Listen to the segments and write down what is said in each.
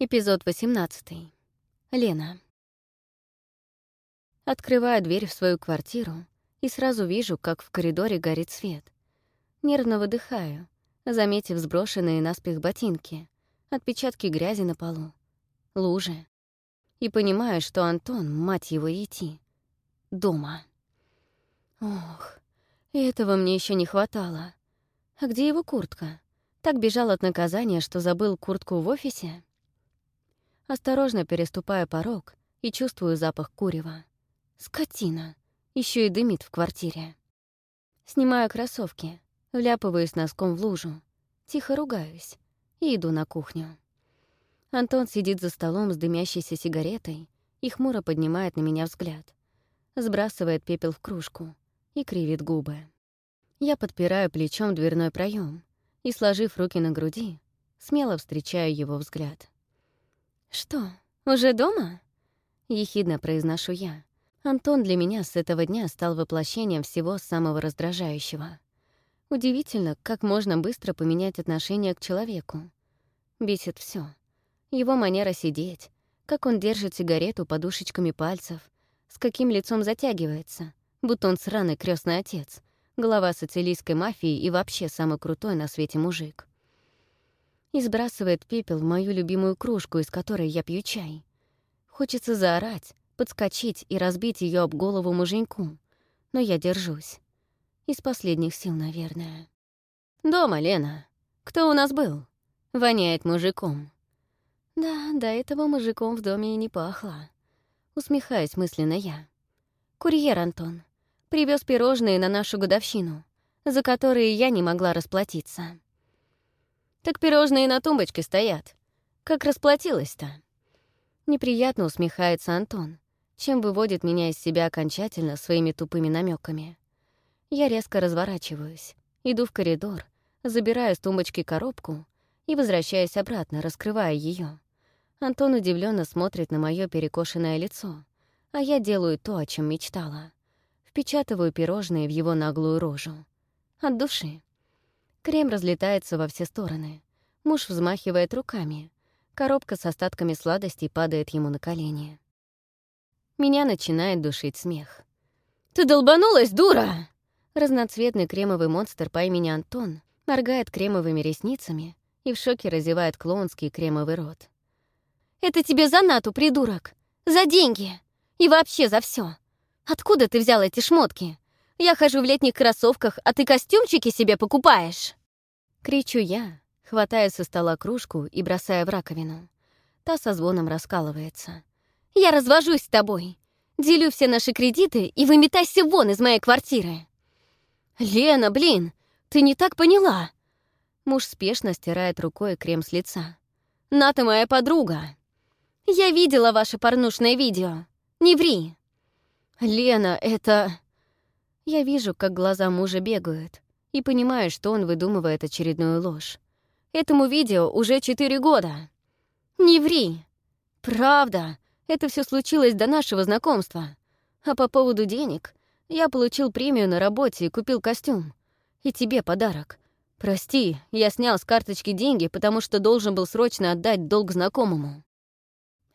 Эпизод 18. Лена. Открываю дверь в свою квартиру и сразу вижу, как в коридоре горит свет. Нервно выдыхаю, заметив сброшенные наспех ботинки, отпечатки грязи на полу, лужи. И понимаю, что Антон, мать его, идти, дома. Ох, этого мне еще не хватало. А где его куртка? Так бежал от наказания, что забыл куртку в офисе? Осторожно переступаю порог и чувствую запах курева. Скотина. Еще и дымит в квартире. Снимаю кроссовки, вляпываюсь носком в лужу, тихо ругаюсь и иду на кухню. Антон сидит за столом с дымящейся сигаретой и хмуро поднимает на меня взгляд. Сбрасывает пепел в кружку и кривит губы. Я подпираю плечом дверной проем и, сложив руки на груди, смело встречаю его взгляд. «Что, уже дома?» — ехидно произношу я. Антон для меня с этого дня стал воплощением всего самого раздражающего. Удивительно, как можно быстро поменять отношение к человеку. Бесит все. Его манера сидеть, как он держит сигарету подушечками пальцев, с каким лицом затягивается, будто он сраный крестный отец, глава социалистской мафии и вообще самый крутой на свете мужик и сбрасывает пепел в мою любимую кружку, из которой я пью чай. Хочется заорать, подскочить и разбить ее об голову муженьку, но я держусь. Из последних сил, наверное. «Дома, Лена. Кто у нас был?» Воняет мужиком. Да, до этого мужиком в доме и не пахло. Усмехаюсь мысленно я. Курьер Антон. Привез пирожные на нашу годовщину, за которые я не могла расплатиться. Так пирожные на тумбочке стоят. Как расплатилась-то?» Неприятно усмехается Антон, чем выводит меня из себя окончательно своими тупыми намеками. Я резко разворачиваюсь, иду в коридор, забираю с тумбочки коробку и возвращаюсь обратно, раскрывая ее. Антон удивленно смотрит на мое перекошенное лицо, а я делаю то, о чем мечтала. Впечатываю пирожные в его наглую рожу. От души. Крем разлетается во все стороны. Муж взмахивает руками. Коробка с остатками сладостей падает ему на колени. Меня начинает душить смех. «Ты долбанулась, дура!» Разноцветный кремовый монстр по имени Антон моргает кремовыми ресницами и в шоке разевает клоунский кремовый рот. «Это тебе за нату, придурок! За деньги! И вообще за все! Откуда ты взял эти шмотки? Я хожу в летних кроссовках, а ты костюмчики себе покупаешь!» Кричу я, хватая со стола кружку и бросая в раковину. Та со звоном раскалывается. «Я развожусь с тобой! Делю все наши кредиты и выметайся вон из моей квартиры!» «Лена, блин, ты не так поняла!» Муж спешно стирает рукой крем с лица. «Ната моя подруга!» «Я видела ваше порнушное видео. Не ври!» «Лена, это...» Я вижу, как глаза мужа бегают, и понимаю, что он выдумывает очередную ложь. Этому видео уже четыре года. Не ври. Правда, это все случилось до нашего знакомства. А по поводу денег, я получил премию на работе и купил костюм. И тебе подарок. Прости, я снял с карточки деньги, потому что должен был срочно отдать долг знакомому.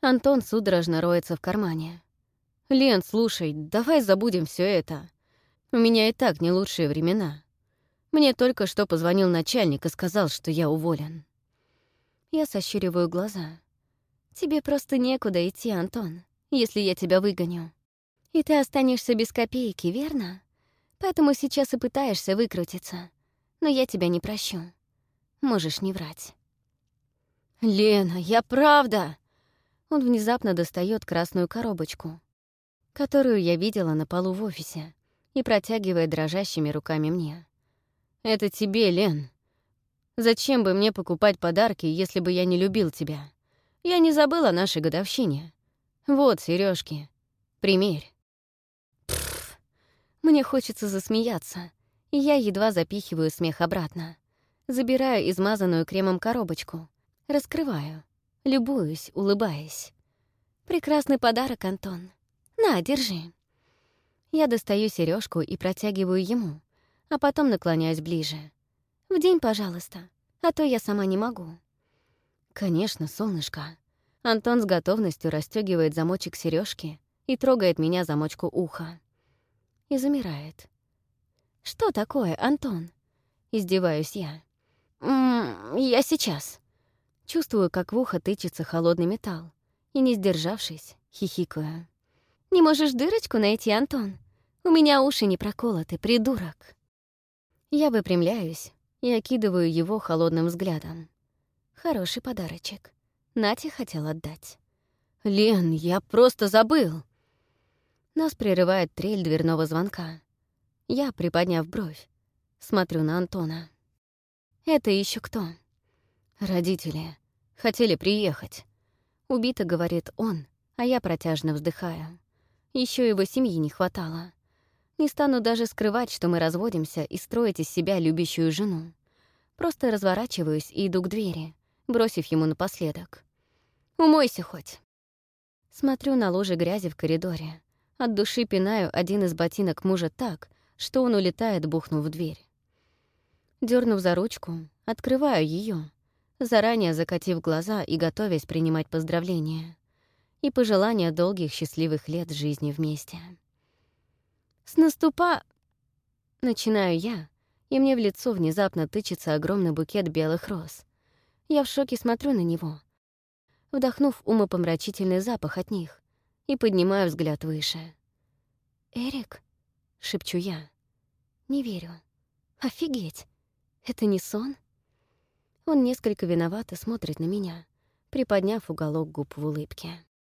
Антон судорожно роется в кармане. «Лен, слушай, давай забудем все это. У меня и так не лучшие времена. Мне только что позвонил начальник и сказал, что я уволен. Я сощуриваю глаза. Тебе просто некуда идти, Антон, если я тебя выгоню. И ты останешься без копейки, верно? Поэтому сейчас и пытаешься выкрутиться. Но я тебя не прощу. Можешь не врать. «Лена, я правда!» Он внезапно достает красную коробочку, которую я видела на полу в офисе и протягивает дрожащими руками мне. «Это тебе, Лен. Зачем бы мне покупать подарки, если бы я не любил тебя? Я не забыла о нашей годовщине. Вот сережки. Примерь». Пфф, мне хочется засмеяться, и я едва запихиваю смех обратно. Забираю измазанную кремом коробочку, раскрываю, любуюсь, улыбаясь. «Прекрасный подарок, Антон. На, держи». Я достаю сережку и протягиваю ему, а потом наклоняюсь ближе. «В день, пожалуйста, а то я сама не могу». «Конечно, солнышко». Антон с готовностью расстегивает замочек сережки и трогает меня замочку уха. И замирает. «Что такое, Антон?» Издеваюсь я. «М -м, «Я сейчас». Чувствую, как в ухо тычется холодный металл, и, не сдержавшись, хихикаю. «Не можешь дырочку найти, Антон? У меня уши не проколоты, придурок». Я выпрямляюсь и окидываю его холодным взглядом. Хороший подарочек. Нате хотел отдать. «Лен, я просто забыл!» Нас прерывает трель дверного звонка. Я, приподняв бровь, смотрю на Антона. «Это еще кто?» «Родители. Хотели приехать». Убито, говорит он, а я протяжно вздыхаю. Еще его семьи не хватало. Не стану даже скрывать, что мы разводимся и строить из себя любящую жену. Просто разворачиваюсь и иду к двери, бросив ему напоследок. «Умойся хоть». Смотрю на лужи грязи в коридоре. От души пинаю один из ботинок мужа так, что он улетает, бухнув в дверь. Дернув за ручку, открываю ее, заранее закатив глаза и готовясь принимать поздравления и пожелания долгих счастливых лет жизни вместе. «С наступа...» Начинаю я, и мне в лицо внезапно тычется огромный букет белых роз. Я в шоке смотрю на него, вдохнув умопомрачительный запах от них, и поднимаю взгляд выше. «Эрик?» — шепчу я. «Не верю. Офигеть! Это не сон?» Он несколько виновато смотрит на меня, приподняв уголок губ в улыбке.